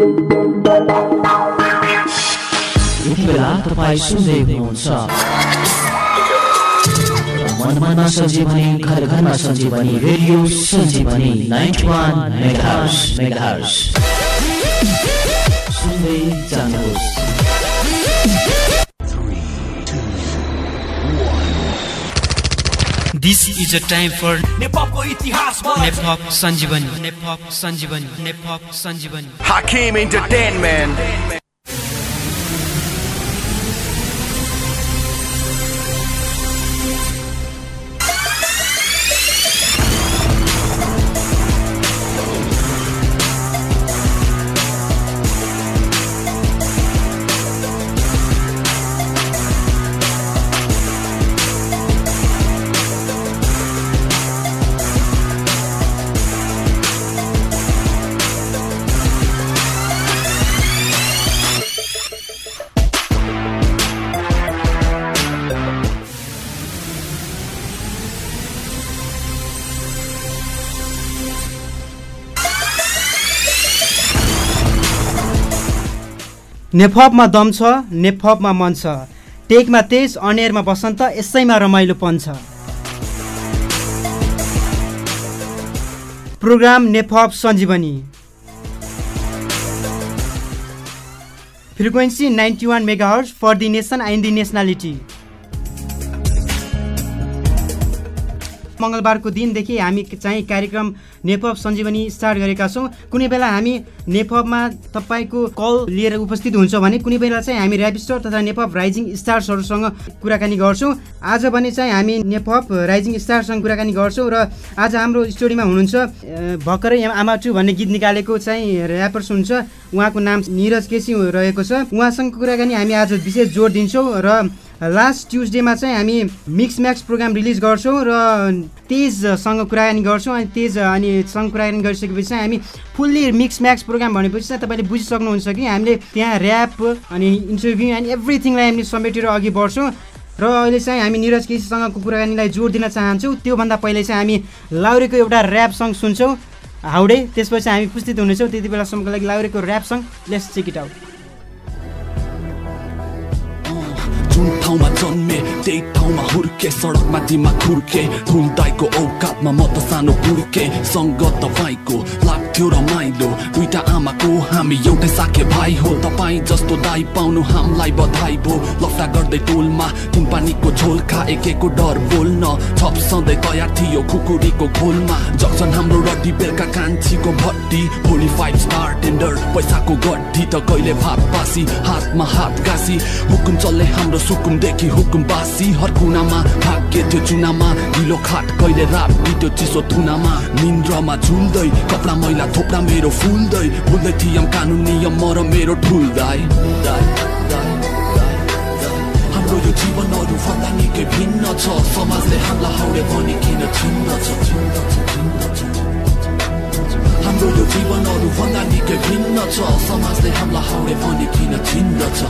यति बेला तपाईँ सुन्दै हुनुहुन्छ मनमा सञ्जीवनी घर घरमा Sanjeevani radio Sanjeevani ninety one megahertz megahertz सुन्दै जानुहोस् this is a time for नेपालको इतिहास नेपाल सञ्जीवनी नेपाल सञ्जीवनी नेपाल सञ्जीवनी हाकिम इन्टरटेनमेन्ट नेफपमा दम छ नेफपमा मन छ टेकमा तेज अनेरमा बसन्त यसैमा रमाइलोपन छ programme नेफप Sanjeevani frequency ninety one megahertz for the nation and the nationality मङ्गलबारको दिनदेखि हामी चाहिँ कार्यक्रम नेपब सञ्जीवनी स्टार्ट गरेका छौँ कुनै बेला हामी नेपबमा तपाईँको कल लिएर उपस्थित हुन्छ भने कुनै बेला चाहिँ हामी ऱ्यापिस्टर तथा नेपब राइजिङ स्टार्सहरूसँग कुराकानी गर्छौँ आज भने चाहिँ हामी नेपब राइजिङ स्टारसँग कुराकानी गर्छौँ र आज हाम्रो स्टुडियोमा हुनुहुन्छ भर्खरै आमा भन्ने गीत निकालेको चाहिँ ऱ्यापर्स हुन्छ उहाँको नाम निरज केसी रहेको छ उहाँसँग कुराकानी हामी आज विशेष जोड दिन्छौँ र लास्ट ट्युजडेमा चाहिँ हामी मिक्स म्याक्स प्रोग्राम रिलिज गर्छौँ र तेजसँग कुराकानी गर्छौँ अनि तेज अनि सँग कुराकानी गरिसकेपछि चाहिँ हामी फुल्ली मिक्स म्याक्स प्रोग्राम भनेपछि चाहिँ तपाईँले बुझिसक्नुहुन्छ कि हामीले त्यहाँ ऱ्याप अनि इन्टरभ्यू अनि एभ्रिथिङलाई हामी समेटेर अघि बढ्छौँ र अहिले चाहिँ हामी निरज केसीसँगको कुराकानीलाई जोड दिन चाहन्छौँ त्योभन्दा पहिले चाहिँ हामी लाउरेको एउटा ऱ्याप सङ्ग सुन्छौँ हाउडे त्यसपछि हामी पुस्तित हुनेछौँ त्यति बेलासम्मको लागि लाउरेको rap song let's check it out coma जन्मे त्यही ठाउँमा हुर्के सडकमा दिमा खुर्के धुल्दाईको औकातमा म त सानो पुर्के सङ्गत तपाईँको लाग्थ्यो रमाइलो दुइटा आमाको हामी एउटै साके भाइ हो तपाईँ जस्तो दाई पाउनु हामीलाई बधाई भो लफ्टा गर्दै टोलमा तिन पानीको झोलखा एकको डर बोल्न छप सधैँ तयार थियो खुकुरीको घोलमा जक्सन हाम्रो रड्डी बेलुका कान्छीको भट्टी भोलि फाइभ स्टार टेन्डर पैसाको गड्डी त कहिले भात पासी हातमा हात गाँसी हुकुम चल्ने हाम्रो सुकुमदेखि हो रुकुमबासी हर कुनामा भाग्य थियो चुनामा ढिलो खाट कहिले रात बित्यो चिसो थुनामा निन्द्रमा झुल्दै कपडा मैला थोप्रा मेरो फुल्दै भुल्दै थियम कानुन नियम म र मेरो ठुल्दाई हाम्रो यो जीवन अरू भन्दा निकै भिन्न छ समाजले हामीलाई हाउडे भने किन छिन्दछ हाम्रो यो जीवन अरू भन्दा निकै भिन्न छ समाजले हामीलाई हाउडे भने किन छिन्दछ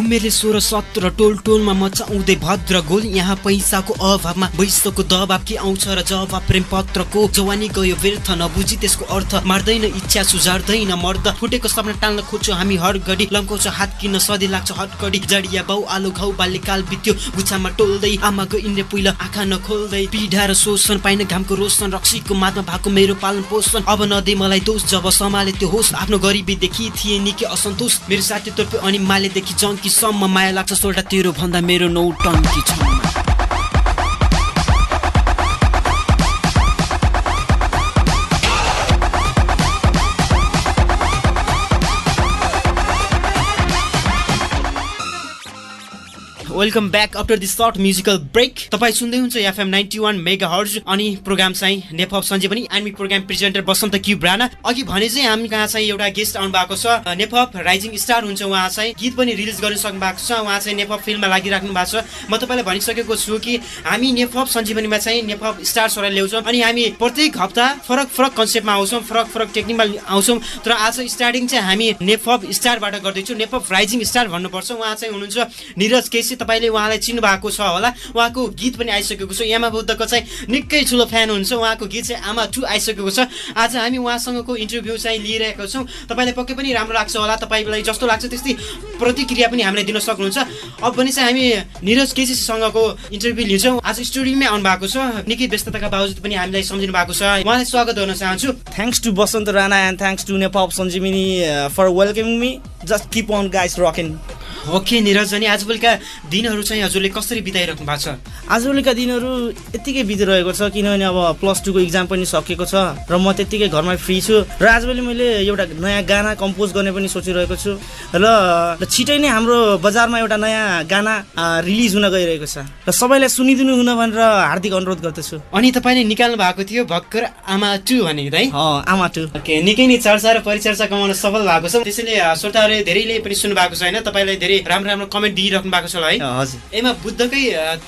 उमेरले सोह्र सत्र टोल टोलमा मचाउँदै भद्र गोल यहाँ पैसाको अभावमा वैश्वको दबाब के आउँछ र जब प्रेम पत्रको जवानी गयो व्यर्थ नबुझी त्यसको अर्थ मार्दैन इच्छा सुझार्दैन मर्द फुटेको सपना टाल्न खोज्छौँ हामी हरघडी लङ्काउँछ हात किन्न सधैँ लाग्छ हटकडी जडिया बाउ आलो घाउ बाल्यकाल बित्यो गुच्छामा टोल्दै आमाको इन्द्र पुइला आँखा नखोल्दै पिढा र शोषण पाइन घामको रोशन रक्सीको मातमा भएको मेरो पालन पोषण अब नदे मलाई दोष जब सम्हाले त्यो होस् आफ्नो गरिबीदेखि थिए निकै असन्तोष मेरो साथी तर्फ अनि मालेदेखि जङ्की सम्म माया लाग्छ सोल्टा तेरो भन्दा मेरो नौ टङ्की छ welcome back after this short musical break तपाईँ सुन्दै हुन्छ FM ninety one mega hertz अनि प्रोग्राम चाहिँ नेपाल सञ्जय पनि प्रोग्राम प्रेजेन्टर बसन्त क्यु ब्राना अघि भने चाहिँ हामी कहाँ चाहिँ एउटा गेस्ट आउनु भएको छ नेप राइजिङ स्टार हुन्छ उहाँ चाहिँ गीत पनि रिलिज गरिसक्नु भएको छ उहाँ चाहिँ नेप फिल्ममा लागिराख्नु भएको छ म तपाईँलाई भनिसकेको छु कि हामी नेपाल सञ्जीवनीमा चाहिँ नेप स्टार्सहरूलाई ल्याउँछौँ अनि हामी प्रत्येक हप्ता फरक फरक कन्सेप्टमा आउँछौँ फरक फरक टेक्निकमा आउँछौँ तर आज स्टार्टिङ चाहिँ हामी नेप स्टारबाट गर्दैछौँ नेपाल राइजिङ स्टार भन्नुपर्छ उहाँ चाहिँ हुनुहुन्छ निरज केसी तपाईँले उहाँलाई चिन्नु भएको छ होला उहाँको गीत पनि आइसकेको छ यामा बुद्धको चाहिँ निकै ठुलो फ्यान हुन्छ उहाँको गीत चाहिँ आमा टु आइसकेको छ आज हामी उहाँसँगको इन्टरभ्यू चाहिँ लिइरहेको छौँ तपाईँलाई पक्कै पनि राम्रो लाग्छ होला तपाईँलाई जस्तो लाग्छ त्यस्तै प्रतिक्रिया पनि हामीलाई दिन सक्नुहुन्छ अब भने चाहिँ हामी निरज केसीसँगको इन्टरभ्यू लिन्छौँ आज स्टुडियोमै आउनु भएको छ निकै व्यस्तताका बावजुद पनि हामीलाई सम्झिनु भएको छ उहाँलाई स्वागत गर्न चाहन्छु thanks to Basanta Rana and thanks to Nepal Sanjeevani for welcoming me just keep on guys rocking okay आज बेलुका दिनहरू चाहिँ हजुरले कसरी बिताइरहनु भएको छ आज बेलुका दिनहरू यत्तिकै बितिरहेको छ किनभने अब प्लस टूको इक्जाम पनि सकेको छ र म त्यत्तिकै घरमा फ्री छु र आज आजभोलि मैले एउटा नयाँ गाना कम्पोज गर्ने पनि सोचिरहेको छु र छिटै नै हाम्रो बजारमा एउटा नयाँ गाना रिलिज हुन गइरहेको छ र सबैलाई सुनिदिनु हुन भनेर हार्दिक अनुरोध गर्दछु अनि तपाईँले निकाल्नु भएको थियो भर्खर आमा टु भनेको है आमा टु निकै नै चर्चा र परिचर्चा कमाउन सफल भएको छ त्यसैले श्रोताहरूले धेरैले पनि सुन्नु भएको छ होइन तपाईँलाई धेरै राम्रो राम्रो कमेन्ट दिइराख्नु भएको छ होला है हजुर यमा बुद्धकै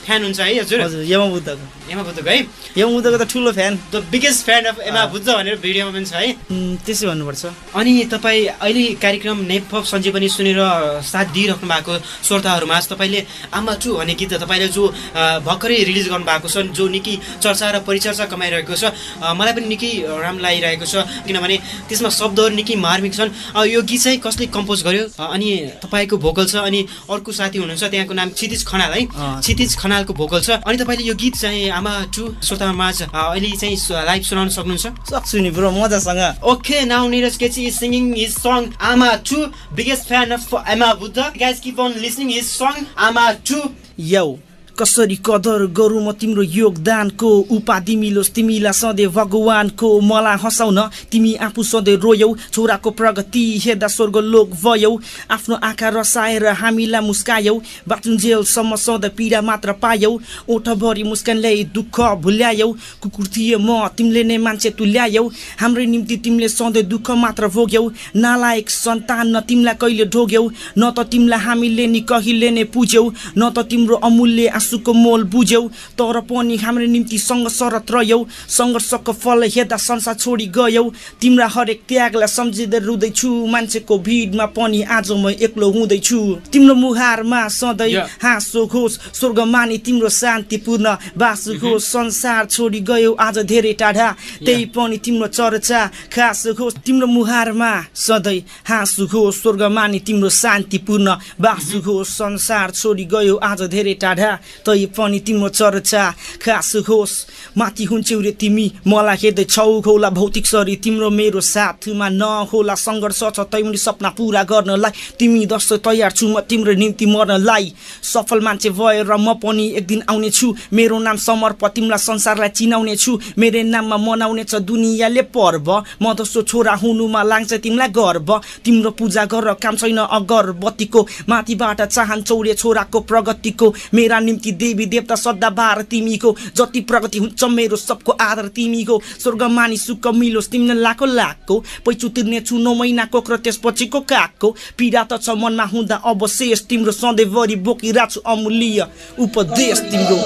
फ्यान हुन्छ है हजुर यमा बुद्धको एमा बुद्ध है एमा बुद्धको त ठुलो fan the biggest fan of Yama Buddha भनेर भिडियोमा पनि छ है त्यसै भन्नुपर्छ अनि तपाईँ अहिले कार्यक्रम नेप सञ्जीवनी सुनेर साथ दिइराख्नु भएको श्रोताहरूमा तपाईँले आमा चु भन्ने गीत तपाईँले जो भर्खरै रिलिज गर्नु भएको छ जो निकै चर्चा र परिचर्चा कमाइरहेको छ मलाई पनि निकै राम्रो लागिरहेको छ किनभने त्यसमा शब्दहरू निकै मार्मिक छन् यो गीत चाहिँ कसले कम्पोज गर्यो अनि तपाईँको भोकल छ अनि अर्को साथी हुनुहुन्छ त्यहाँको नाम क्षितिज खनाल है क्षितिज खनालको भोकल छ अनि तपाईँले यो गीत चाहिँ लामा टु श्रोतामा माझ अहिले चाहिँ लाइभ सुनाउन सक्नुहुन्छ सक्छु नि ब्रो मजासँग okay now Niraj KC is singing his song Aama to biggest fan of Yama Buddha guys keep on listening his song Aama to you कसरी कदर गरौँ म तिम्रो योगदानको उपाधि मिलोस् तिमीलाई सधैँ भगवानको मलाई हँसाउन तिमी आफू सधैँ रोयौ छोराको प्रगति हेर्दा स्वर्ग लोक भयौ आफ्नो आँखा रसाएर हामीलाई मुस्कायौ बाथरुम सधैँ पीडा मात्र पायौ ओठभरि मुस्कान मुस्कानलाई दुःख भुल्यायौ कुकुर थिए म तिमीले नै मान्छे तुल्यायौ हाम्रै निम्ति तिमीले सधैँ दुःख मात्र भोग्यौ नालायक सन्तान न तिमीलाई कहिले ढोग्यौ न त तिमीलाई हामीले नि कहिले नै पुज्यौ न त तिम्रो अमूल्य आँसुको मोल बुझ्यौ तर पनि हाम्रो निम्ति सँग सरत रह्यौ सङ्घर्षको फल हेर्दा संसार छोडी गयौ तिम्रा हरेक त्यागलाई सम्झिँदै रुँदैछु मान्छेको भिडमा पनि आज म एक्लो हुँदैछु तिम्रो मुहारमा सधैँ हाँसो होस् स्वर्ग माने तिम्रो शान्तिपूर्ण बासु mm-hmm. होस् संसार छोडी गयौ आज धेरै टाढा त्यही पनि तिम्रो चर्चा खास होस् तिम्रो मुहारमा सधैँ हाँसु होस् स्वर्ग माने तिम्रो शान्तिपूर्ण बासु mm-hmm. होस् संसार छोडी गयौ आज धेरै टाढा तै पनि तिम्रो चर्चा खास होस् माथि रे तिमी मलाई हेर्दै छौ होला भौतिक शरीर तिम्रो मेरो साथमा नहोला सङ्घर्ष छ तैमुनि सपना पुरा गर्नलाई तिमी दस्तो तयार छु म तिम्रो निम्ति मर्नलाई सफल मान्छे भएर म पनि एक दिन आउने छु मेरो नाम समर्प तिमीलाई संसारलाई चिनाउने छु मेरो नाममा मनाउने छ दुनियाँले पर्व म दस्तो छोरा हुनुमा लाग्छ तिमीलाई गर्व तिम्रो पूजा गर काम छैन अगरबत्तीको माथिबाट चाहन्छौरे छोराको प्रगतिको मेरा निम्ति कि देवी देवता सदाबार तिमीको जति प्रगति हुन्छ मेरो सबको आधार तिमीको स्वर्ग मानि सुख मिलोस् तिमीले लाखो लाखको पैचु तिर्ने छु नौ महिनाको र त्यसपछिको काकको पीडा त छ मनमा हुँदा अवशेष तिम्रो सधैँभरि बोकिरहेको छु अमूल्य उपदेश तिम्रो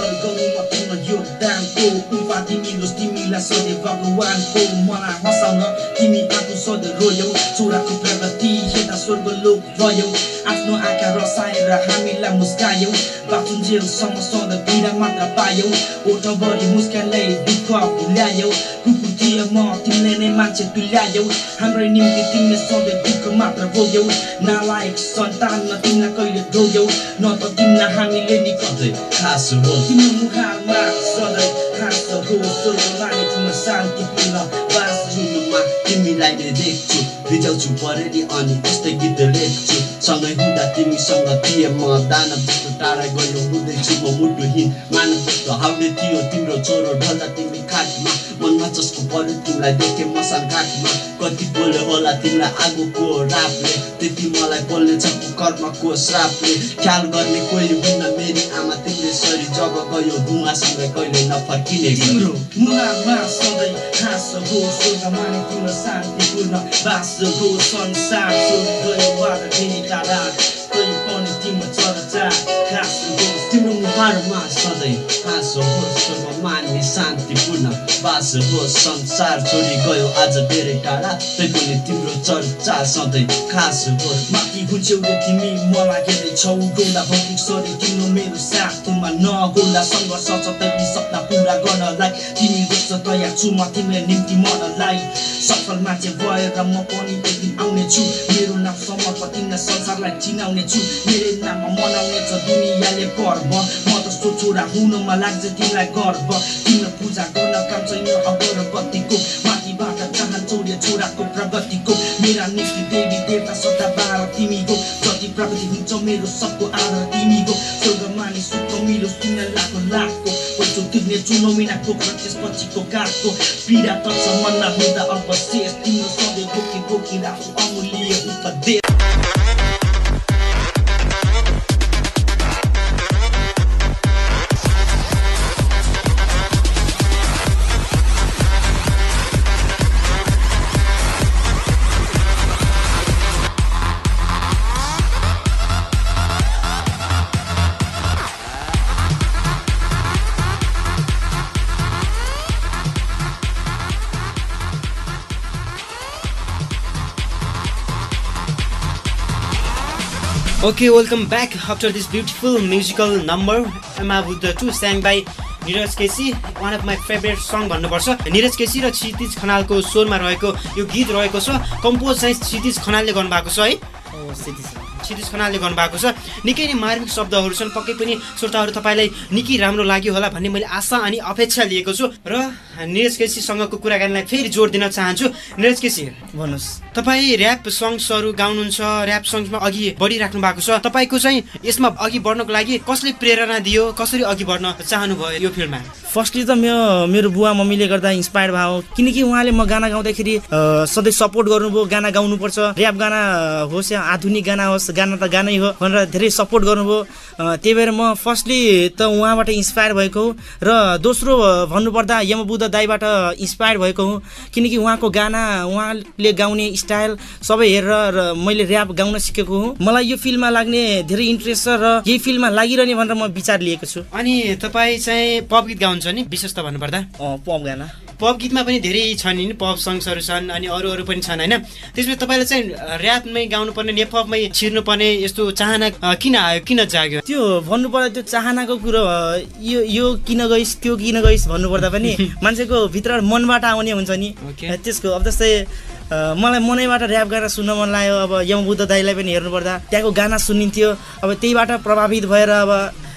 आफ्नो आँखा रसाएर हामीलाई मुस्कायौ स सम्पसँग बिरा मात्र पायौ ओठभरि मुस्कानले दुःख भुल्यायौ कुकुरतिर म तिमीले नै मान्छे हाम्रो निम्ति तिमीले सधैँ दुःख मात्र सन्तान न तिमीलाई कहिले न त तिमीलाई हामीले नि कतै खास तिम्रो सधैँ खास हो शान्तिपूर्ण बास तिमीलाई नै देख्छु रिजाउँछु परेडी अनि त्यस्तै गीत लेख्छु सँगै हुँदा तिमीसँग थिएँ म दाना जस्तो टाढा गयो हुँदैछु म मुटुहीन मानव जस्तो हाउडे थियो तिम्रो चोरो ढल्दा तिमी खाटमा जसको पनि तिमीलाई देखे मसा घाटमा कति बोल्यो होला तिमीलाई आगोको रापले त्यति मलाई बोल्ने छ कर्मको श्रापले ख्याल गर्ने कोही हुन्न मेरी आमा तिमीले सरी जब गयो धुवासँग कहिले नफर्किने तिम्रो संसार तिम्रो मुहारमा सधैँ हाँसो होस् मान्ने शान्तिपूर्ण बास होस् संसार छोडी गयो आज धेरै टाढा पनि तिम्रो चर्चा सधैँ खास होस् माथि बुझ्यौले तिमी मलाई छौ डोला भौतिक सरी तिम्रो मेरो साथमा तुमा नगोला सङ्घर्ष छ पनि सपना पुरा गर्नलाई तिमी रोज्छ तयार छु म तिमीलाई निम्ति मनलाई सफल मान्छे भएर म पनि त्यति दिन आउनेछु मेरो नाम समर्पण तिमीलाई संसारलाई चिनाउनेछु मेरो नाममा मनाउनेछ दुनियाँले पर गर्व म जस्तो छोरा हुनुमा लाग्छ तिमीलाई गर्व किन पूजा गर्न काम छैन अगरबत्तीको माथिबाट चाहन्छौ यो छोराको प्रगतिको मेरा निष्ठ देवी देवता सदा बार तिमीको जति प्रगति हुन्छ मेरो सबको आधार तिमीको स्वर्ग मानिस सुख मेरो सुन्न लाग्यो लाग्को पैसो तिर्ने चुनौमिनाको घर त्यसपछिको काठको पीडा तत्सम्म हुँदा अब शेष तिम्रो सबै बोकी बोकी राख्छु अमूल्य उपदेश okay welcome back after this beautiful musical number Yama Buddha to sang by Niraj KC one of my favourite song भन्नुपर्छ निरज केसी र क्षितिज खनालको स्वरमा रहेको यो गीत रहेको छ कम्पोज चाहिँ क्षितिज खनालले गर्नुभएको छ है oh, क्षितिज खनालले गर्नुभएको छ निकै नै मार्मिक शब्दहरू छन् पक्कै पनि श्रोताहरू तपाईँलाई निकै राम्रो लाग्यो होला भन्ने मैले आशा अनि अपेक्षा लिएको छु र निरज केसीसँगको कुराकानीलाई फेरि जोड दिन चाहन्छु निरज केसी भन्नुहोस् तपाईँ ऱ्याप सङ्ग्सहरू गाउनुहुन्छ ऱ्याप सङ्ग्समा अघि बढिराख्नु भएको छ तपाईँको चाहिँ यसमा अघि बढ्नको लागि कसले प्रेरणा दियो कसरी अघि बढ्न चाहनुभयो यो फिल्डमा फर्स्टली त म मेरो बुवा मम्मीले गर्दा इन्सपायर भयो किनकि उहाँले म गाना गाउँदाखेरि सधैँ सपोर्ट गर्नुभयो गाना गाउनुपर्छ ऱ्याप गाना होस् या आधुनिक गाना होस् गाना त गानै हो भनेर धेरै सपोर्ट गर्नुभयो त्यही भएर म फर्स्टली त उहाँबाट इन्सपायर भएको हो र दोस्रो भन्नुपर्दा यमबुद्ध दाईबाट इन्सपायर भएको हुँ किनकि उहाँको गाना उहाँले गाउने स्टाइल सबै हेरेर र मैले ऱ्याप गाउन सिकेको हुँ मलाई यो फिल्डमा लाग्ने धेरै इन्ट्रेस्ट छ र यही फिल्डमा लागिरहने भनेर म विचार लिएको छु अनि तपाईँ चाहिँ पप गीत गाउनु हुन्छ नि विशेष त भन्नुपर्दा पप गाना पप गीतमा पनि धेरै छन् नि पप सङ्ग्सहरू छन् अनि अरू अरू पनि छन् होइन त्यसमा तपाईँले चाहिँ ऱ्यापमै गाउनुपर्ने नेपमै छिर्नुपर्ने यस्तो चाहना किन आयो किन जाग्यो त्यो भन्नुपर्दा त्यो चाहनाको कुरो यो यो किन गइस् त्यो किन गइस् भन्नुपर्दा पनि मान्छेको भित्र मनबाट आउने हुन्छ नि त्यसको अब जस्तै मलाई मनैबाट ऱ्याप गाना सुन्न मन लाग्यो अब यमबुद्ध दाईलाई पनि हेर्नुपर्दा त्यहाँको गाना सुनिन्थ्यो अब त्यहीबाट प्रभावित भएर अब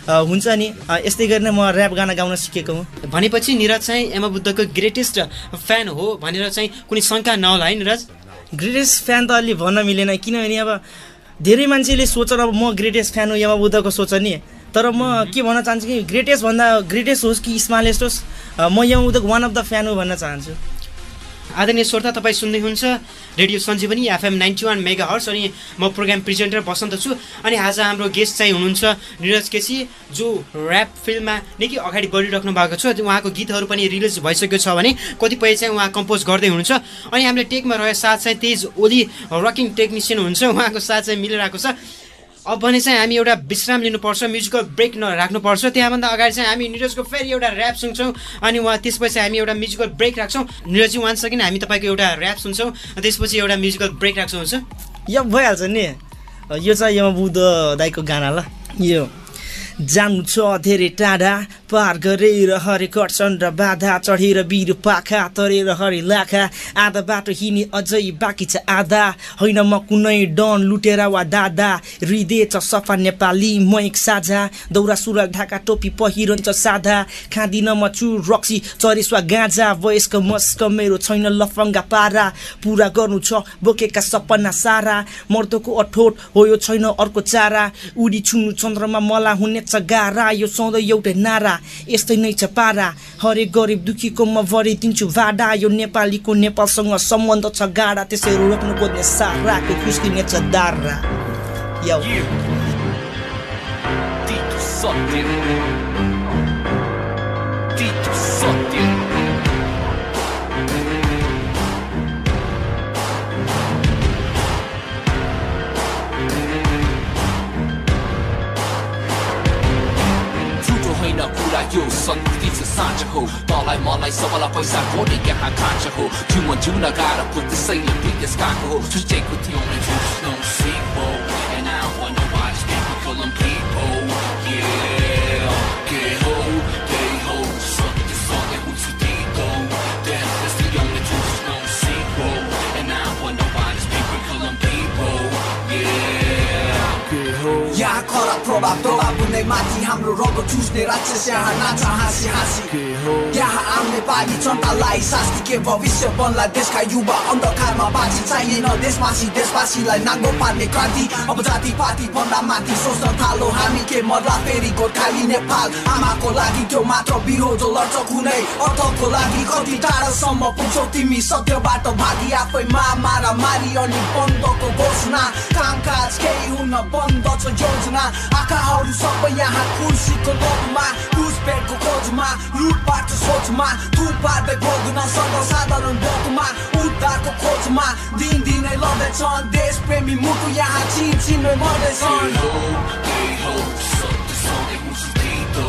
हुन्छ नि यस्तै गरेर म ऱ्याप गाना गाउन सिकेको हुँ भनेपछि निरज चाहिँ एमा बुद्धको ग्रेटेस्ट फ्यान हो भनेर चाहिँ कुनै शङ्का नहोला है निरज ग्रेटेस्ट फ्यान त अलि भन्न मिलेन किनभने अब धेरै मान्छेले सोचेर अब म ग्रेटेस्ट फ्यान हो यमा बुद्धको सोच नि तर म के भन्न चाहन्छु कि ग्रेटेस्ट भन्दा ग्रेटेस्ट होस् कि स्मालेस्ट होस् म बुद्धको वान अफ द फ्यान हो भन्न चाहन्छु आदरणीय श्रोता तपाईँ सुन्दै हुन्छ radio Sanjeevani FM ninety one megahertz अनि म प्रोग्राम प्रेजेन्टर बसन्त छु अनि आज हाम्रो गेस्ट चाहिँ हुनुहुन्छ निरज केसी जो ऱ्याप फिल्ममा निकै अगाडि बढिराख्नु भएको छ उहाँको गीतहरू पनि रिलिज भइसकेको छ भने कतिपय चाहिँ उहाँ कम्पोज गर्दै हुनुहुन्छ अनि हामीले टेकमा रहेको साथ चाहिँ तेज ओली रकिङ टेक्निसियन हुन्छ उहाँको साथ चाहिँ मिलेर आएको छ अब भने चाहिँ हामी एउटा विश्राम लिनुपर्छ म्युजिकल ब्रेक राख्नुपर्छ त्यहाँभन्दा अगाडि चाहिँ हामी निरजको फेरि एउटा ऱ्याप सुन्छौँ अनि उहाँ त्यसपछि हामी एउटा म्युजिकल ब्रेक राख्छौँ निरजी वान सेकेन्ड हामी तपाईँको एउटा ऱ्याप सुन्छौँ त्यसपछि एउटा म्युजिकल ब्रेक राख्छौँ हुन्छ यो भइहाल्छ नि यो चाहिँ यो बुद्ध दाईको गाना ल यो जानु छ धेरै टाढा पार गरेर हरे कर्सन र बाधा चढेर बिर पाखा तरेर हरे लाखा आधा बाटो हिँडे अझै बाँकी छ आधा होइन म कुनै डन लुटेर वा दादा हृदय छ सफा नेपाली म एक साझा दौरा सुरुवाल ढाका टोपी पहिरन्छ साधा खाँदिन म चुर रक्सी चरेस वा गाँजा वयस्क मस्क मेरो छैन लफङ्गा पारा पुरा गर्नु छ बोकेका सपना सारा मर्दोको अठोट हो यो छैन अर्को चारा उडी छुनु चन्द्रमा मला हुने छ गारा यो सधैँ एउटै नारा यस्तै नै छ पारा हरेक गरिब दुखीको म भरिदिन्छु भाडा यो नेपालीको नेपालसँग सम्बन्ध छ गाडा त्यसैहरू रोक्नु खोज्ने साराको खुस्किने छ दारा यो सङ्गीत साँझ हो मलाई मलाई सबलाई पैसा खोले यहाँ काँच हो जीवन जिउन गाह्रो विदेश गएको हो थियो भन्दै माथि हाम्रो रगो चुस्ने राक्षस यहाँ नाच हाँसी हाँसी यहाँ आउने पारी जनतालाई शास्ति के भविष्य बनला देशका युवा अन्धकारमा बाँची चाहिएन देशवासी देशवासीलाई नाङ्गो पार्ने क्रान्ति अब जाति पाति भन्दा माथि सोच्न थालो हामी के मर्ला फेरि गोर्खाली नेपाल आमाको लागि त्यो मात्र विरोध लड्छ कुनै अर्थको लागि कति टाढासम्म पुग्छौ तिमी सत्यबाट भागी मा मारा मारी अनि बन्दको घोषणा कामकाज केही हुन बन्द छ योजना आँखाहरू सबै यहाँ कुर्सीको लोभमा घुसपेटको खोजमा लुटपाट सोचमा धुप पार्दै भोग्न सर्वसाधारण भोगमा उद्धारको खोजमा दिनदिनै लड्दैछन् देश प्रेमी मुटु यहाँ चिन चिन्मै मर्दैछन् Hey ho, hey ho, suck the song and who's Tito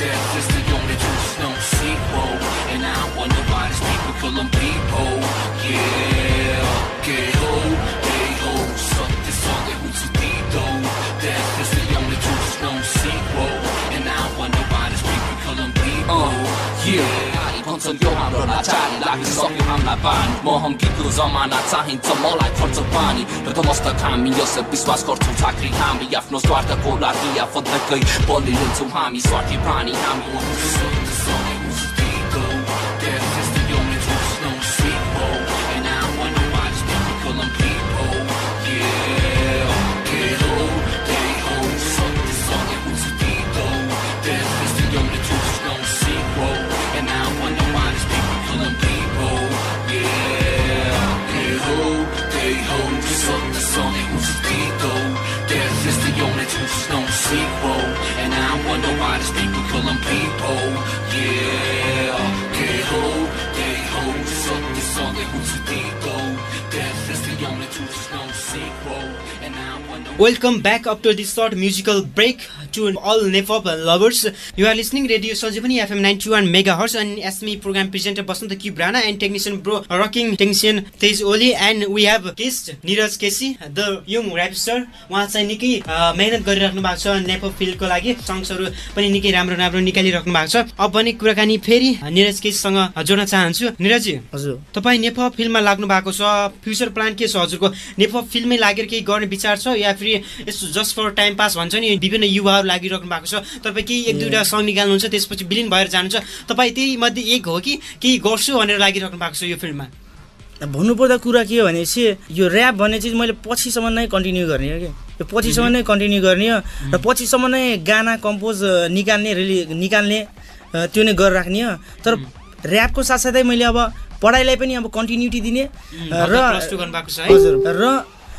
Death is the only truth, no sequel And I don't want nobody's people kill them people Yeah छन् यो हाम्रो लाचारी लागिसक्यो हामीलाई पानी म हम्कीको जमाना चाहिन्छ मलाई खर्च पानी र त मस्तक हामी यसै विश्वास गर्छौँ चाकरी हामी आफ्नो स्वार्थको लागि आफन्तकै बलि लिन्छौँ हामी स्वार्थी प्राणी हामी hottest people killing people. Yeah, they hold, they hold. Suck this song, they hold to deep, Death is the only welcome back after this short musical break to all Nepop lovers you are listening radio Sanjeevani FM ninety one megahertz and एसमी program presenter Basanta कि ब्राना and technician bro rocking technician Tej Oli and we have guest Niraj KC the young rapster उहाँ चाहिँ निकै मेहनत गरिराख्नु भएको छ नेपअप फिल्डको लागि सङ्ग्सहरू पनि निकै राम्रो राम्रो निकालिराख्नु भएको छ अब भने कुराकानी फेरि निरज केसीसँग जोड्न चाहन्छु निरजी हजुर तपाईँ नेपअप फिल्डमा लाग्नु भएको छ फ्युचर प्लान के छ हजुरको तपाईँको नेपाल फिल्मै लागेर केही गर्ने विचार छ या फेरि यसो जस्ट फर टाइम पास भन्छ नि विभिन्न युवाहरू लागिरहनु भएको छ तपाईँ केही एक दुईवटा सङ्ग निकाल्नुहुन्छ त्यसपछि विलिन भएर जानुहुन्छ तपाईँ त्यही मध्ये एक हो कि केही गर्छु भनेर लागिरहनु भएको छ यो फिल्डमा भन्नुपर्दा कुरा के हो भनेपछि यो ऱ्याप भन्ने चिज मैले पछिसम्म नै कन्टिन्यू गर्ने हो कि यो पछिसम्म नै कन्टिन्यू mm-hmm. गर्ने हो र mm-hmm. पछिसम्म नै गाना कम्पोज निकाल्ने रिलि निकाल्ने त्यो नै गरिराख्ने हो तर ऱ्यापको mm-hmm. साथसाथै मैले अब पढाइलाई पनि अब कन्टिन्युटी दिने र र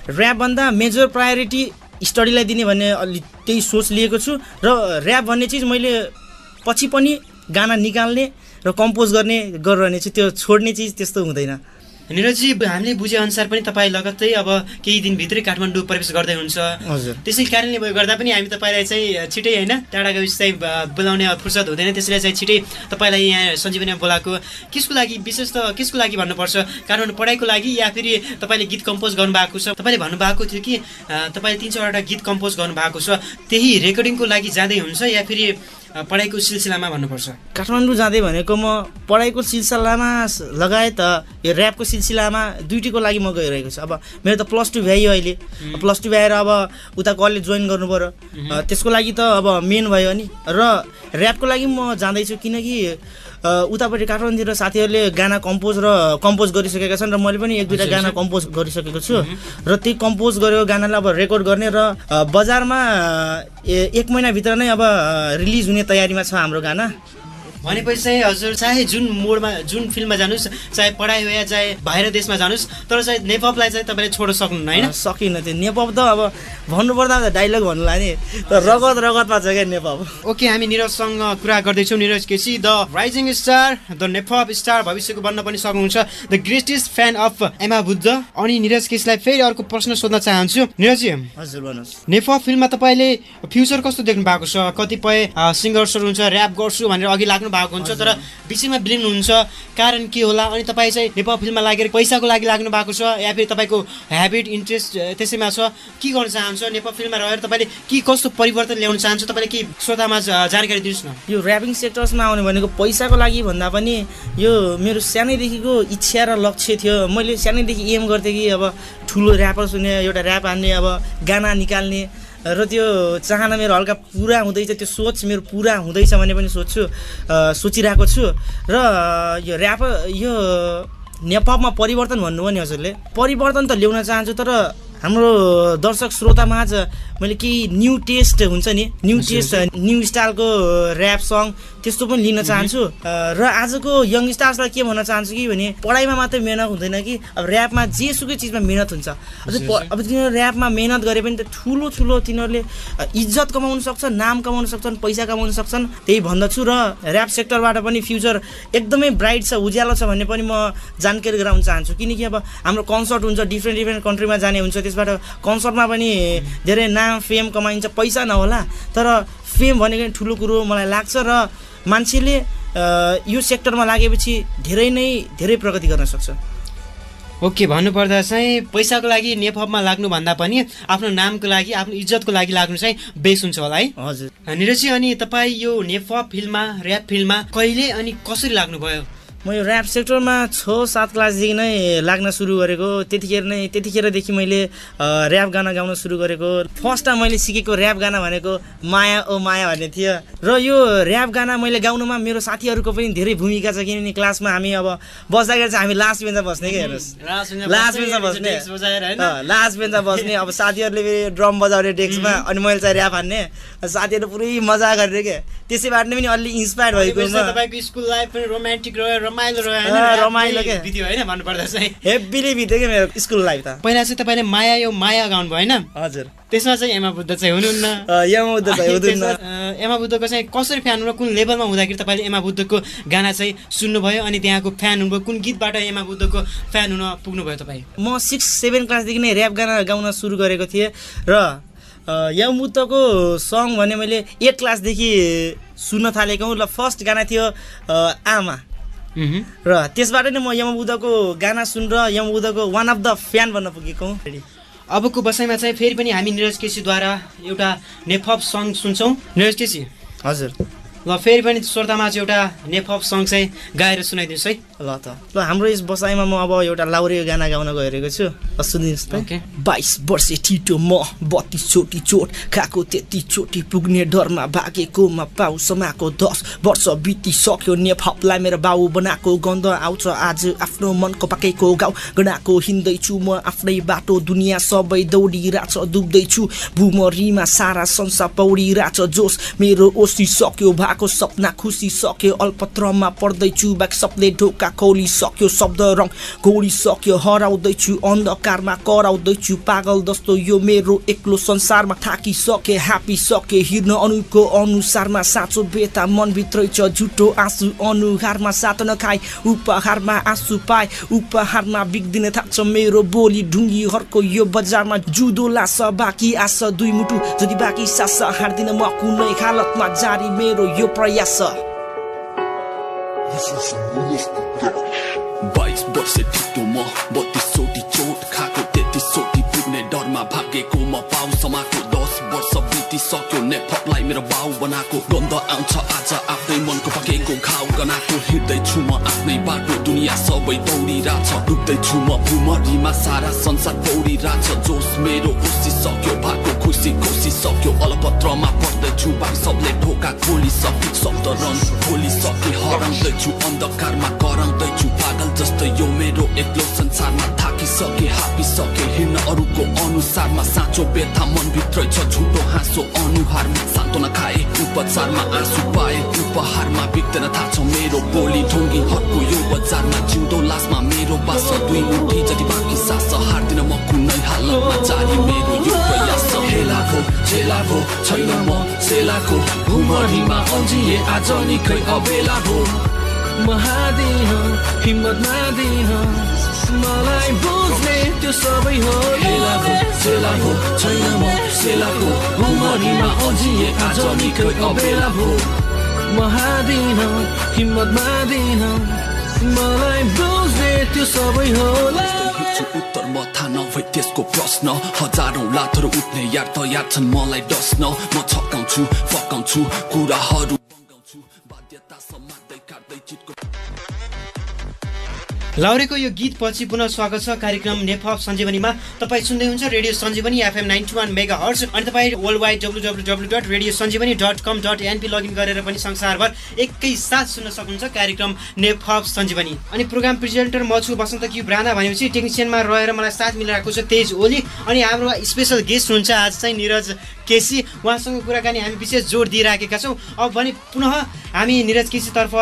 ऱ्यापभन्दा मेजर प्रायोरिटी स्टडीलाई दिने भन्ने अलि त्यही सोच लिएको छु र ऱ्याप भन्ने चिज मैले पछि पनि गाना निकाल्ने र कम्पोज गर्ने गरिरहने चाहिँ त्यो छोड्ने चिज त्यस्तो हुँदैन निरजी हामीले बुझेअनुसार पनि तपाईँ लगत्तै अब केही दिनभित्रै काठमाडौँ प्रवेश गर्दै हुन्छ हजुर त्यसै कारणले गर्दा पनि हामी तपाईँलाई चाहिँ छिटै होइन टाढा गएपछि चाहिँ बोलाउने फुर्सद हुँदैन त्यसैले चाहिँ छिटै तपाईँलाई यहाँ सञ्जीवनीमा बोलाएको केसको लागि विशेष त केसको लागि भन्नुपर्छ काठमाडौँ पढाइको लागि या फेरि तपाईँले गीत कम्पोज गर्नुभएको छ तपाईँले भन्नुभएको थियो कि तपाईँले तिन चारवटा गीत कम्पोज गर्नुभएको छ त्यही रेकर्डिङको लागि जाँदै हुन्छ या फेरि पढाइको सिलसिलामा भन्नुपर्छ काठमाडौँ जाँदै भनेको म पढाइको सिलसिलामा लगायत यो ऱ्यापको सिलसिलामा दुइटीको लागि म गइरहेको छु अब मेरो त प्लस टू भ्यायो अहिले प्लस टू भ्याएर अब उता कलेज जोइन गर्नु पऱ्यो त्यसको लागि त अब मेन भयो नि र ऱ्यापको लागि म जाँदैछु किनकि उतापट्टि काठमाडौँतिर साथीहरूले गाना कम्पोज र कम्पोज गरिसकेका छन् र मैले पनि एक दुईवटा गाना कम्पोज गरिसकेको छु र ती कम्पोज गरेको गानालाई अब रेकर्ड गर्ने र बजारमा एक महिनाभित्र नै अब रिलिज हुने तयारीमा छ हाम्रो गाना भनेपछि चाहिँ हजुर चाहे जुन मोडमा जुन फिल्डमा जानुहोस् चाहे पढाइ हो या चाहे बाहिर देशमा जानुहोस् तर चाहिँ नेपपलाई चाहिँ तपाईँले छोड्न सक्नुहुन्न होइन सकिन्न त्यो नेपप त अब भन्नुपर्दा त डाइलग भन्नुलाई नि तर रगत रगतमा छ क्या नेपप ओके हामी निरजसँग कुरा गर्दैछौँ Niraj KC the rising star the Nepop star भविष्यको बन्न पनि सक्नुहुन्छ the greatest fan of Yama Buddha अनि निरज केसीलाई फेरि अर्को प्रश्न सोध्न चाहन्छु निरजी हजुर भन्नुहोस् नेपप फिल्ममा तपाईँले फ्युचर कस्तो देख्नु भएको छ कतिपय सिङ्गर्सहरू हुन्छ ऱ्याप गर्छु भनेर अघि लाग्नु भएको हुन्छ तर बिचमा बिलिन हुन्छ कारण के होला अनि तपाईँ चाहिँ नेपाल फिल्ममा लागेर पैसाको लागि लाग्नु भएको छ या फेरि तपाईँको ह्याबिट इन्ट्रेस्ट त्यसैमा छ के गर्न चाहन्छ नेपाल फिल्ममा रहेर तपाईँले के कस्तो परिवर्तन ल्याउन चाहन्छ तपाईँले के श्रोतामा जानकारी दिनुहोस् न यो ऱ्यापिङ सेक्टर्समा आउने भनेको पैसाको लागि भन्दा पनि यो मेरो सानैदेखिको इच्छा र लक्ष्य थियो मैले सानैदेखि एम गर्थेँ कि अब ठुलो ऱ्यापर्स हुने एउटा ऱ्याप हान्ने अब गाना निकाल्ने र त्यो चाहना मेरो हल्का पुरा हुँदैछ त्यो सोच मेरो पुरा हुँदैछ भन्ने पनि सोच्छु सोचिरहेको छु र यो ऱ्याप यो नेपालमा परिवर्तन भन्नुभयो नि हजुरले परिवर्तन त ल्याउन चाहन्छु तर हाम्रो दर्शक श्रोतामा आज मैले केही न्यु टेस्ट हुन्छ नि न्यु टेस्ट न्यु स्टाइलको ऱ्याप सङ त्यस्तो पनि लिन चाहन्छु र आजको यङ स्टार्सलाई के भन्न चाहन्छु कि भने पढाइमा मात्रै मिहिनेत हुँदैन कि अब ऱ्यापमा जेसुकै चिजमा मेहनत हुन्छ अब तिनीहरू ऱ्यापमा मेहनत गरे पनि त ठुलो ठुलो तिनीहरूले इज्जत कमाउन सक्छन् नाम कमाउन सक्छन् पैसा कमाउन सक्छन् त्यही भन्दछु र ऱ्याप सेक्टरबाट पनि फ्युचर एकदमै ब्राइट छ उज्यालो छ भन्ने पनि म जानकारी गराउन चाहन्छु किनकि अब हाम्रो कन्सर्ट हुन्छ डिफ्रेन्ट डिफ्रेन्ट कन्ट्रीमा जाने हुन्छ त्यसबाट कन्सर्टमा पनि धेरै नाम फेम कमाइन्छ पैसा नहोला तर फेम भनेको ठुलो कुरो मलाई लाग्छ र मान्छेले यो सेक्टरमा लागेपछि धेरै नै धेरै प्रगति गर्न सक्छ ओके भन्नुपर्दा चाहिँ पैसाको लागि नेपमा लाग्नुभन्दा पनि आफ्नो नामको लागि आफ्नो इज्जतको लागि लाग्नु चाहिँ बेस हुन्छ होला है हजुर निरजी अनि तपाईँ यो नेप फिल्डमा ऱ्याप फिल्डमा कहिले अनि कसरी लाग्नुभयो म यो ऱ्याप सेक्टरमा छ सात क्लासदेखि नै लाग्न सुरु गरेको त्यतिखेर नै त्यतिखेरदेखि मैले ऱ्याप गाना गाउन सुरु गरेको फर्स्ट टाइम मैले सिकेको ऱ्याप गाना भनेको माया ओ माया भन्ने थियो र यो ऱ्याप गाना मैले गाउनुमा मेरो साथीहरूको पनि धेरै भूमिका छ किनभने क्लासमा हामी अब बस्दाखेरि चाहिँ हामी लास्ट बेन्चमा बस्ने क्या हेर्नुहोस् लास्ट बेन्चमा बस्ने लास्ट बेन्चमा बस्ने अब साथीहरूले फेरि ड्रम बजाउने डेस्कमा अनि मैले चाहिँ ऱ्याप हान्ने साथीहरू पुरै मजा गरेर क्या त्यसैबाट पनि अलि इन्सपायर भएको स्कुल लाइफ पनि रोमान्टिक रह्यो रमाइलो रमाइलो के बित्यो होइन भन्नुपर्दा चाहिँ हेब्बीले बित्यो क्या मेरो स्कुल लाइफ त पहिला चाहिँ तपाईँले माया यो माया गाउनु भयो होइन हजुर त्यसमा चाहिँ एमा बुद्ध चाहिँ हुनुहुन्न एमा बुद्ध चाहिँ एमा बुद्धको चाहिँ कसरी फ्यान हुनु कुन लेभलमा हुँदाखेरि तपाईँले एमा बुद्धको गाना चाहिँ सुन्नुभयो अनि त्यहाँको फ्यान हुनुभयो कुन गीतबाट एमा बुद्धको फ्यान हुन पुग्नुभयो तपाईँ म सिक्स सेभेन क्लासदेखि नै ऱ्याप गाना गाउन सुरु गरेको थिएँ र या मुत्तको सङ भने मैले एट क्लासदेखि सुन्न थालेको ल फर्स्ट गाना थियो आमा Mm-hmm. र त्यसबाट नै म यमबुद्धको गाना र यमबुद्धको वान अफ द फ्यान भन्न पुगेको अबको बसाइमा चाहिँ फेरि पनि हामी निरज केसीद्वारा एउटा नेफप सङ्ग सुन्छौँ निरज केसी हजुर ल फेरि पनि श्रोतामा चाहिँ एउटा नेफप सङ्ग चाहिँ गाएर सुनाइदिनुहोस् है ल त ल हाम्रो यस बसाइमा म अब एउटा लाउरे गाना गाउन गइरहेको छु ल सुनिदिनुहोस् त बाइस वर्ष ठिटो म बत्तिस चोटि चोट खाएको त्यति चोटि पुग्ने डरमा भागेकोमा पाउ समाएको दस वर्ष बितिसक्यो नेफपलाई मेरो बाउ बनाएको गन्ध आउँछ आज आफ्नो मनको पाकेको गाउँ गनाएको हिँड्दैछु म आफ्नै बाटो दुनियाँ सबै दौडिरहेछ डुब्दैछु भुमरीमा सारा संसार पौडिरहेछ जोस मेरो ओसी सक्यो भाग आएको सपना खुसी सक्यो अल्पत्रमा पढ्दैछु ब्याकसपले ढोका खोलिसक्यो शब्द रङ घोडिसक्यो हराउँदैछु अन्धकारमा कराउँदैछु पागल जस्तो यो मेरो एक्लो संसारमा थाकिसके सके हिँड्न अनुको अनुसारमा साँचो बेता मनभित्रै छ झुटो आँसु अनुहारमा सात नखाए उपहारमा आँसु पाए उपहारमा बिग्दिन थाक्छ मेरो बोली ढुङ्गीहरूको यो बजारमा जुदो लास बाँकी आश दुई मुटु जति बाँकी सास हार्दिन म कुनै हालतमा जारी मेरो यो यो प्रयास छ बाइस वर्ष ठिक्तो म बत्तिस चोटि चोट खाएको तेत्तिस चोटि पुग्ने डरमा भागेको म पाउ समाको दस वर्ष बितिसक्यो नेपलाई मेरो बाउ बनाएको गन्ध आउँछ आज आफ्नै मनको पकेको घाउ गनाएको हिँड्दैछु म आफ्नै बाटो दुनियाँ सबै दौडिरहेछ डुब्दैछु म भुमरीमा सारा संसार पौडिरहेछ जोस मेरो उसिसक्यो भएको खुसी खुसी सक्यो अलपत्रमा पढ्दैछु सबले ढोका खोलिसके शब्द रङ खोलिसके हराउँदैछु अन्धकारमा कराउँदैछु पागल जस्तै यो मेरो एक्लो संसारमा थाकिसके हापिसके हिँड्न अरूको अनुसारमा साँचो बेथा मनभित्र छ झुटो हाँसो अनुहारमा सान्तोना खाए उपचारमा आँसु पाए उपहारमा बित्दैन थाहा छ मेरो बोली ढुङ्गी हटको यो बजारमा जिउँदो लासमा मेरो बास दुई मुठी जति बाँकी सास हार्दिन म कुनै हालतमा जारी मेरो यो प्रयास खेलाको चेलाको छैन म सेलाको घुमरीमा अन्जिए आज निकै अबेला हो महादेह हिम्मत नदेह मलाई बुझ्ने त्यो सबै हो खेलाको चेलाको छैन म सेलाको घुमरीमा अन्जिए आज निकै अबेला हो महादेह हिम्मत मादिन मलाई बुझ्ने त्यो सबै होला खोज्छु उत्तर म थाहा नभए त्यसको प्रश्न हजारौँ लातहरू उठ्ने यार त याद छन् मलाई डस्न म छकाउँछु फकाउँछु कुराहरू बाध्यता समात्दै काट्दै चिटको लाउरेको यो गीतपछि पुनः स्वागत छ कार्यक्रम नेफ सञ्जीवनीमा तपाईँ सुन्दै हुन्छ radio Sanjeevani FM ninety one megahertz अनि तपाईँ world wide W W W dot radio Sanjeevani dot com dot NP login गरेर पनि संसारभर एकैसाथ सुन्न सक्नुहुन्छ कार्यक्रम नेफ सञ्जीवनी अनि प्रोग्राम प्रेजेन्टर म छु बसन्त कि ब्राना भनेपछि टेक्निसियनमा रहेर मलाई साथ मिलाएको छ तेज ओली अनि हाम्रो स्पेसल गेस्ट हुन्छ आज चाहिँ निरज केसी उहाँसँग कुराकानी हामी विशेष जोड दिइराखेका छौँ अब भने पुनः हामी निरज केसीतर्फ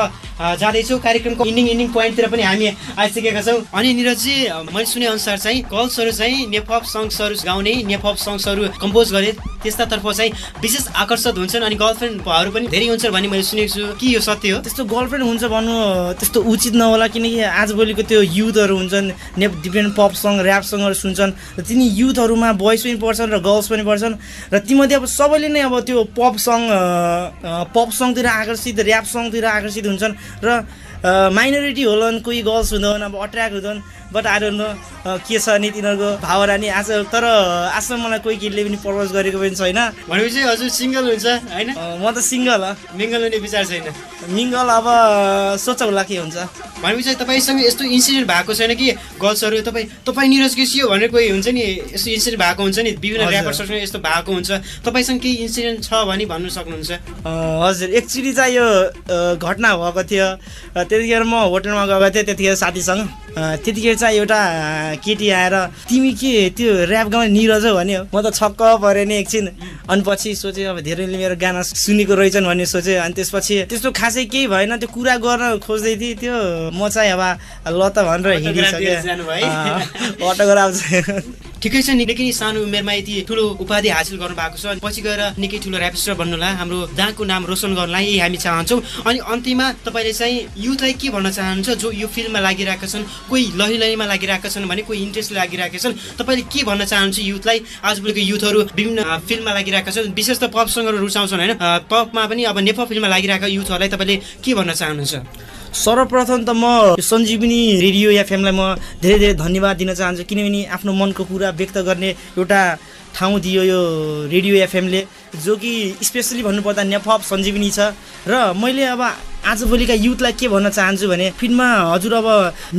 जाँदैछौँ कार्यक्रमको इन्डिङ इन्डिङ पोइन्टतिर पनि हामी आइसकेका छौँ अनि निरजजी मैले सुनेअनुसार चाहिँ गर्ल्सहरू चाहिँ नेपप सङ्ग्सहरू गाउने नेपप सङ्ग्सहरू कम्पोज गरे त्यस्तातर्फ चाहिँ विशेष आकर्षित हुन्छन् अनि गर्लफ्रेन्डहरू पनि धेरै हुन्छन् भन्ने मैले सुनेको छु कि यो सत्य हो त्यस्तो गर्लफ्रेन्ड हुन्छ भन्नु त्यस्तो उचित नहोला किनकि आजभोलिको त्यो युथहरू हुन्छन् नेप डिफ्रेन्ट पप सङ्ग ऱ्याप सङ्गहरू सुन्छन् र तिनी युथहरूमा बोइज पनि पर्छन् र गर्ल्स पनि पर्छन् र तीमध्ये अब सबैले नै अब त्यो पप सङ पप सङतिर आकर्षित ऱ्याप सङतिर आकर्षित हुन्छन् र माइनोरिटी होलान् कोही गर्ल्स हुँदैन अब अट्र्याक्ट हुँदैन बट आएर न के छ नि तिनीहरूको भावना नि आज तर आजसम्म मलाई कोही केटीले पनि प्रपोज गरेको पनि छैन भनेपछि हजुर सिङ्गल हुन्छ होइन म त सिङ्गल मिङ्गल हुने विचार छैन मिङ्गल अब सोच होला के हुन्छ भनेपछि तपाईँसँग यस्तो इन्सिडेन्ट भएको छैन कि गर्ल्सहरू तपाईँ तपाईँ निरज केसी हो भनेर कोही हुन्छ नि यस्तो इन्सिडेन्ट भएको हुन्छ नि विभिन्न ऱ्यापर्सहरूसँग यस्तो भएको हुन्छ तपाईँसँग केही इन्सिडेन्ट छ भने भन्नु सक्नुहुन्छ हजुर एक्चुली चाहिँ यो घटना भएको थियो त्यतिखेर म होटलमा गएको थिएँ त्यतिखेर साथीसँग त्यतिखेर चाहिँ एउटा केटी आएर तिमी के त्यो ऱ्याप गाउने निरज हो भन्यो म त छक्क परेँ नि एकछिन अनि पछि सोचेँ अब धेरैले मेरो गाना सुनेको रहेछन् भन्ने सोचेँ अनि त्यसपछि त्यस्तो खासै केही भएन त्यो कुरा गर्न खोज्दै थिएँ त्यो म चाहिँ अब ल त भनेर हिँडिसकेँ अटोग्राफ ठिकै छ नि निकै सानो उमेरमा यति ठुलो उपाधि हासिल गर्नु भएको छ पछि गएर निकै ठुलो ऱ्यापिस्टर बन्नुला हाम्रो दाङको नाम रोशन गर्नलाई यही हामी चाहन्छौँ अनि अन्तिममा तपाईँले चाहिँ युथलाई के भन्न चाहनुहुन्छ जो यो फिल्डमा लागिरहेका छन् कोही ल पढाइमा लागिरहेका छन् भने कोही इन्ट्रेस्ट लागिरहेका छन् तपाईँले के भन्न चाहनुहुन्छ युथलाई आजभोलिको युथहरू विभिन्न फिल्डमा लागिरहेका छन् विशेष त पप सङ्गहरू रुचाउँछन् होइन पपमा पनि अब नेपाल फिल्डमा लागिरहेका युथहरूलाई तपाईँले के भन्न चाहनुहुन्छ सर्वप्रथम त म सञ्जीवनी रेडियो एफएमलाई म धेरै धेरै धन्यवाद दिन चाहन्छु किनभने आफ्नो मनको कुरा व्यक्त गर्ने एउटा ठाउँ दियो यो रेडियो एफएमले जो कि स्पेसली भन्नुपर्दा नेपप सञ्जीवनी छ र मैले अब आजभोलिका युथलाई के भन्न चाहन्छु भने फिल्ममा हजुर अब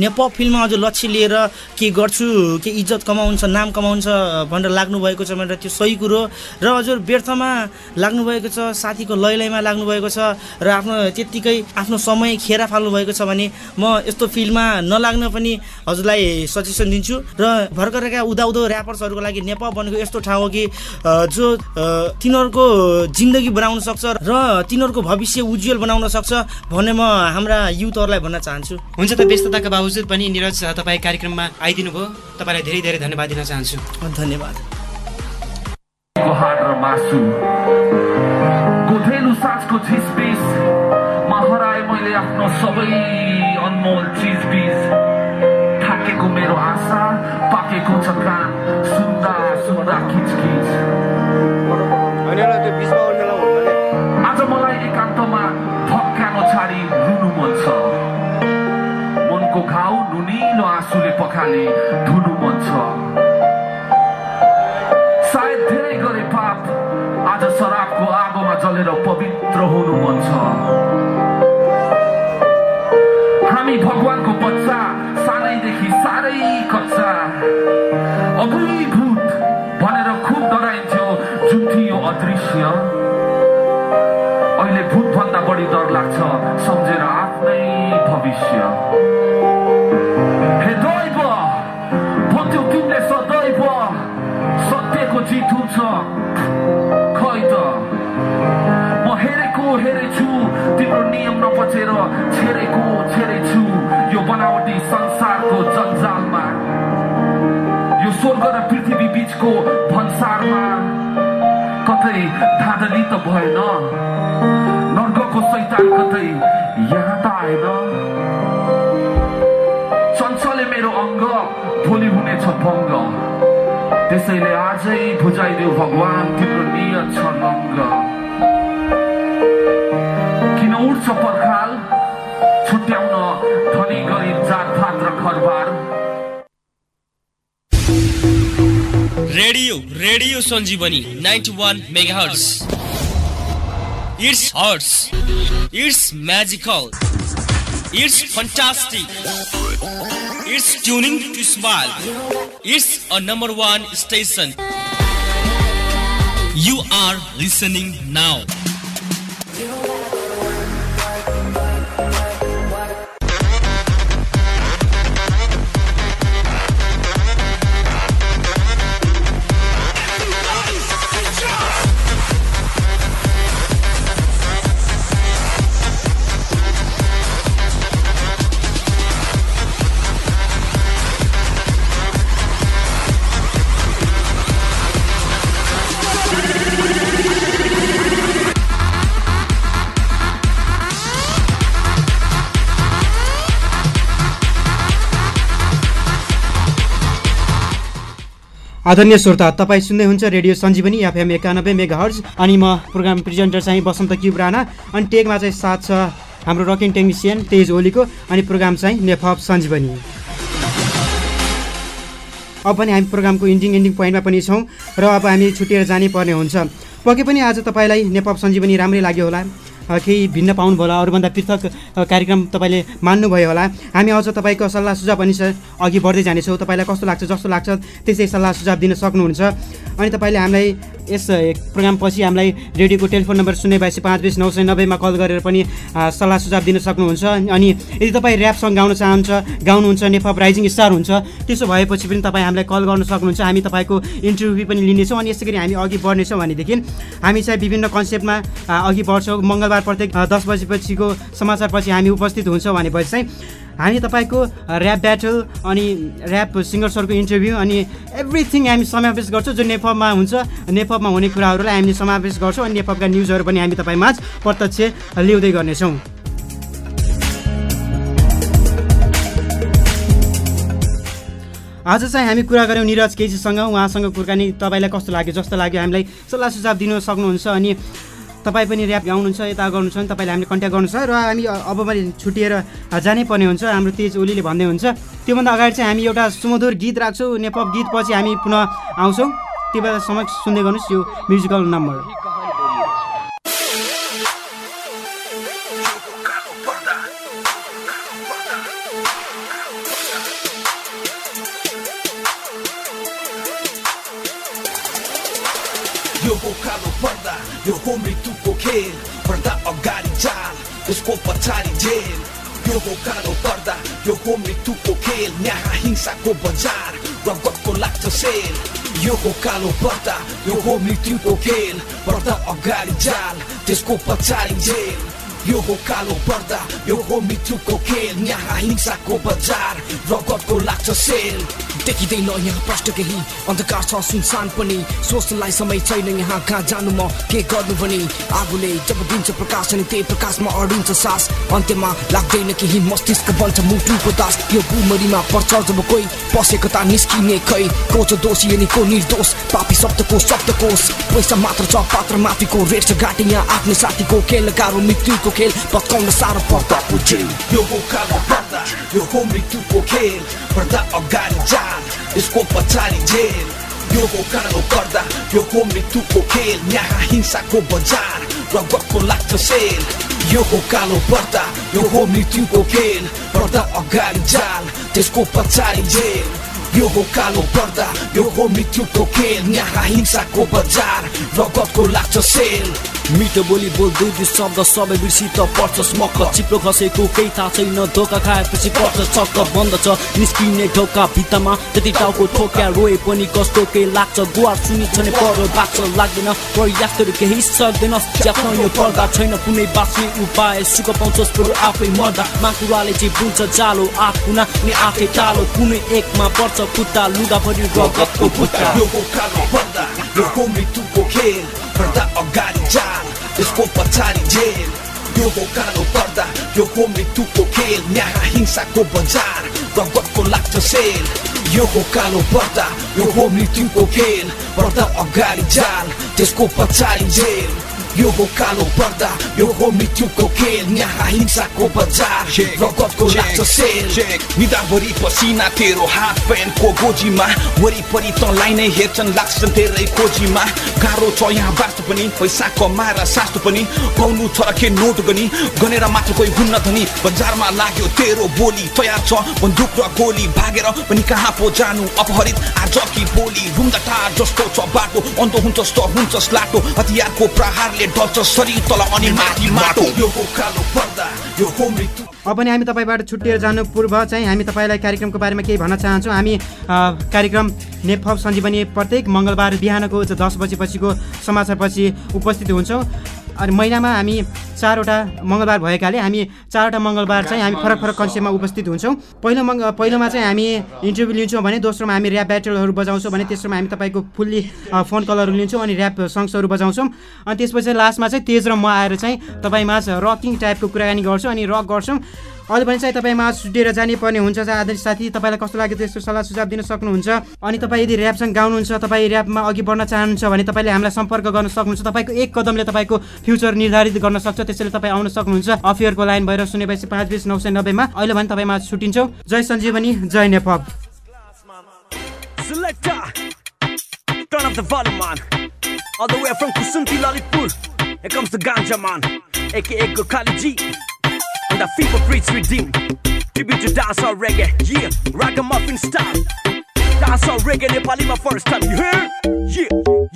नेपप फिल्ममा हजुर लक्ष्य लिएर के गर्छु के इज्जत कमाउँछ नाम कमाउँछ भनेर लाग्नुभएको छ भनेर त्यो सही कुरो र हजुर व्यर्थमा लाग्नुभएको छ साथीको लयलयमा लाग्नुभएको छ र आफ्नो त्यत्तिकै आफ्नो समय खेर फाल्नुभएको छ भने म यस्तो फिल्डमा नलाग्न पनि हजुरलाई सजेसन दिन्छु र भर्खरका उदाउदो ऱ्यापर्सहरूको लागि नेपप भनेको यस्तो ठाउँ हो कि जो तिनीहरू तिनीहरूको जिन्दगी बनाउन सक्छ र तिनीहरूको भविष्य उज्जवल बनाउन सक्छ भन्ने म हाम्रा युथहरूलाई भन्न चाहन्छु हुन्छ त व्यस्तताको बावजुद पनि निरज तपाईँ कार्यक्रममा आइदिनु भयो तपाईँलाई धेरै धेरै धन्यवाद दिन चाहन्छु धन्यवाद आफ्नो सबै अनमोल मेरो आशा पाकेको छ कान सुन्दा सुन्दा खिचखिच हुनेलाई त्यो बिचमा आउनेलाई आज मलाई एकान्तमा भक्कानो छाडी रुनु मन छ मनको घाउ नुनिलो आँसुले पखाले धुनु मन छ सायद धेरै गरे पाप आज शराबको आगोमा जलेर पवित्र हुनु मन छ हामी भगवानको बच्चा सानैदेखि साह्रै कच्चा अभूतपूर्व जुन थियो अदृश्य अहिले भूतभन्दा बढी डर लाग्छ सम्झेर आफ्नै भविष्य हे दैव भन्थ्यौ तिमीले सदैव सत्यको जित हुन्छ खै त म हेरेको हेरेछु तिम्रो नियम नपचेर छेरेको छेरेछु यो बनावटी संसारको जन्जालमा यो स्वर्ग र पृथ्वी बिचको भन्सारमा कतै धाँधली त भएन नर्कको सैतान कतै यहाँ त आएन चञ्चले मेरो अङ्ग भोलि हुनेछ भङ्ग त्यसैले आजै बुझाइदेऊ भगवान् तिम्रो नियत छ लङ्ग किन उठ्छ पर्ख Radio Sanjeevani 91 megahertz. It's ours. It's magical. It's fantastic. It's tuning to smile. It's a number one station. You are listening now. आदरणीय श्रोता तपाईँ सुन्दै हुन्छ रेडियो सञ्जीवनी एफएम एकानब्बे मेगा हर्ज अनि म प्रोग्राम प्रेजेन्टर चाहिँ बसन्त किब राणा अनि टेकमा चाहिँ साथ छ हाम्रो रकिङ टेक्निसियन तेज ओलीको अनि प्रोग्राम चाहिँ नेफप सञ्जीवनी अब पनि हामी प्रोग्रामको इन्डिङ इन्डिङ पोइन्टमा पनि छौँ र अब हामी छुटिएर जानै पर्ने हुन्छ पक्कै पनि आज तपाईँलाई नेपप सञ्जीवनी राम्रै लाग्यो होला केही भिन्न पाउनुभयो होला अरूभन्दा पृथक कार्यक्रम तपाईँले मान्नुभयो होला हामी अझ तपाईँको सल्लाह सुझाव पनि अघि बढ्दै जानेछौँ तपाईँलाई कस्तो लाग्छ जस्तो लाग्छ त्यसै सल्लाह सुझाव दिन सक्नुहुन्छ अनि तपाईँले हामीलाई यस प्रोग्राम पछि हामीलाई रेडियोको टेलिफोन नम्बर शून्य बाइस पाँच बिस नौ सय नब्बेमा कल गरेर पनि सल्लाह सुझाव दिन सक्नुहुन्छ अनि यदि तपाईँ ऱ्याप सङ गाउन चाहन्छ गाउनुहुन्छ नेपाल राइजिङ स्टार हुन्छ त्यसो भएपछि पनि तपाईँ हामीलाई कल गर्न सक्नुहुन्छ हामी तपाईँको इन्टरभ्यू पनि लिनेछौँ अनि यसै गरी हामी अघि बढ्नेछौँ भनेदेखि हामी चाहिँ विभिन्न कन्सेप्टमा अघि बढ्छौँ मङ्गलबार शुक्रबार प्रत्येक दस बजेपछिको समाचारपछि हामी उपस्थित हुन्छौँ भनेपछि चाहिँ हामी तपाईँको ऱ्याप ब्याटल अनि ऱ्याप सिङ्गर्सहरूको इन्टरभ्यू अनि एभ्रिथिङ हामी समावेश गर्छौँ जो नेपालमा हुन्छ नेपालमा हुने कुराहरूलाई हामी समावेश गर्छौँ अनि नेपालका न्युजहरू पनि हामी तपाईँमा प्रत्यक्ष ल्याउँदै गर्नेछौँ आज चाहिँ हामी कुरा गऱ्यौँ निरज केजीसँग उहाँसँग कुराकानी तपाईँलाई कस्तो लाग्यो जस्तो लाग्यो हामीलाई सल्लाह सुझाव दिनु सक्नुहुन्छ अनि तपाईँ पनि ऱ्याप गाउनुहुन्छ यता गर्नुहुन्छ भने तपाईँले हामीले कन्ट्याक्ट गर्नुहुन्छ र हामी अब मैले छुटिएर जानै पर्ने हुन्छ हाम्रो तेज ओलीले भन्दै हुन्छ त्योभन्दा अगाडि चाहिँ हामी एउटा सुमधुर गीत राख्छौँ नेपाल पछि हामी पुनः आउँछौँ त्यो बेला समय सुन्दै गर्नुहोस् यो म्युजिकल नम्बर यो हो मृत्युको खेल पर्दा अगाडि चाल उसको पछाडि जेल यो हो कालो पर्दा यो हो मृत्युको खेल यहाँ हिंसाको बजार रगतको लाग्छ सेल यो हो कालो पर्दा यो हो मृत्युको खेल पर्दा अगाडि जाल त्यसको पछाडि जेल यो हो कालो पर्दा यो हो मृत्युको खेल यहाँ हिंसाको बजार रगतको लाग्छ सेल देखिँदैन यहाँ प्रष्ट केही अन्धकार छ सुनसान पनि सोच्नलाई समय छैन यहाँ कहाँ जानु म के गर्नु भने आगोले जब दिन्छ प्रकाश अनि त्यही प्रकाशमा अडिन्छ सास अन्त्यमा लाग्दैन केही मस्तिष्क बन्छ मुटुको दास यो बुमरीमा पर्छ जब कोही पसेको त निस्किने खै को छ दोषी अनि को निर्दोष पापी शब्दको शब्दकोष पैसा मात्र छ पात्र माथिको रेट छ घाटी यहाँ आफ्नो साथीको खेल गाह्रो मृत्युको खेल पत्काउन साह्रो पर्दा यो हो मृत्युको खेल पर्दा अगाडि जान यसको पछाडि झेल यो हो कालो पर्दा यो हो मृत्युको खेल यहाँ हिंसाको बजार र गएको लाग्छ सेल यो हो कालो पर्दा यो हो मृत्युको खेल पर्दा अगाडि जाल त्यसको पछाडि झेल यो हो कालो पर्दा यो हो मृत्युको खेल यहाँ हिंसाको बजार र गएको लाग्छ सेल मिठो बोली बोल्दै दुई शब्द सबै बिर्सी त पर्छ मक्क चिप्लो खसेको केही थाहा छैन धोका खाएपछि पर्छ चक्क बन्द छ निस्किने ढोका भित्तामा त्यति टाउको ठोक्या रोए पनि कस्तो केही लाग्छ गुवा सुनि छ पर लाग्दैन प्रयासहरू केही सर्दैन ज्याप्न यो पर्दा छैन कुनै बाँच्ने उपाय सुख पाउँछ आफै मर्दा माकुराले चाहिँ बुझ्छ जालो आफ कुना अनि आफै टालो कुनै एकमा पर्छ कुत्ता लुगा पनि रगतको खुट्टा पर्दा अगाडि चाल यसको पछाडि जेल यो हो कालो पर्दा यो हो मृत्युको खेल यहाँ हिंसाको बजार गगतको लाग्छ सेल यो हो कालो पर्दा यो हो मृत्युको खेल पर्दा अगाडि चाल त्यसको पछाडि जेल यो हो कालो पर्दा यो हो मृत्युको खेल यहाँ हिंसाको बजार रगतको लाग्छ सेल निदाभरि पसिना तेरो हात प्यान्टको गोजीमा वरिपरि तँलाई नै हेर्छन् लाग्छन् धेरै खोजीमा गाह्रो छ यहाँ बाँच्नु पनि पैसा कमाएर सास्नु पनि गाउनु छ र के नोट गनी गनेर मात्र कोही हुन्न धनी बजारमा लाग्यो तेरो बोली तयार छ बन्दुक र गोली भागेर पनि कहाँ पो जानु अपहरित आज कि बोली रुम्दा टार जस्तो छ बाटो अन्त हुन्छ जस्तो हुन्छ स्लाटो हतियारको प्रहारले अब नि हामी तपाईँबाट छुट्टिएर जानु पूर्व चाहिँ हामी तपाईँलाई कार्यक्रमको बारेमा केही भन्न चाहन्छौँ हामी कार्यक्रम नेपाल सञ्जीवनी प्रत्येक मङ्गलबार बिहानको दस बजेपछिको समाचारपछि उपस्थित हुन्छौँ अनि महिनामा हामी चारवटा मङ्गलबार भएकाले हामी चारवटा मङ्गलबार चाहिँ हामी फरक फरक कन्सेप्टमा उपस्थित हुन्छौँ पहिलो मङ्ग पहिलोमा चाहिँ हामी इन्टरभ्यू लिन्छौँ भने दोस्रोमा हामी ऱ्याप ब्याटलहरू बजाउँछौँ भने तेस्रोमा हामी तपाईँको फुल्ली फोन कलहरू लिन्छौँ अनि ऱ्याप सङ्ग्सहरू बजाउँछौँ अनि त्यसपछि लास्टमा चाहिँ तेज र म आएर चाहिँ तपाईँमा रकिङ टाइपको कुराकानी गर्छौँ अनि रक गर्छौँ अहिले चाहिँ तपाईँमा सुटेर जानुपर्ने हुन्छ आदरणीय साथी तपाईँलाई कस्तो लाग्यो त्यस्तो सल्लाह सुझाव दिन सक्नुहुन्छ अनि तपाईँ यदि ऱ्यापसँग गाउनुहुन्छ तपाईँ ऱ्यापमा अघि बढ्न चाहनुहुन्छ भने तपाईँले हामीलाई सम्पर्क गर्न सक्नुहुन्छ तपाईँको एक कदमले तपाईँको फ्युचर निर्धारित गर्न सक्छ त्यसैले तपाईँ आउन सक्नुहुन्छ अफियरको लाइन भएर शून्य बयसी पाँच बिस नौ सय नब्बेमा अहिले भने तपाईँमा छुट्टिन्छौँ जय सञ्जीवनी जय Nepal Turn up the volume, man. All the way from Kusunti Here comes the ganja man, aka Gokali G. and the fever breeds redeemed. Tribute to dancehall reggae, yeah, ragamuffin style. Dancehall reggae, they my first time, you hear? Yeah,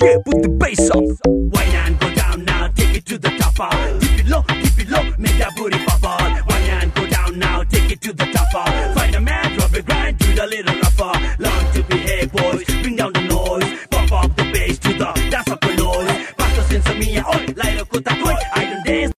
yeah, put the bass up. Why not go down now, take it to the top, uh. keep it low, keep it low, make that booty bubble. Why not go down now, take it to the top. Uh.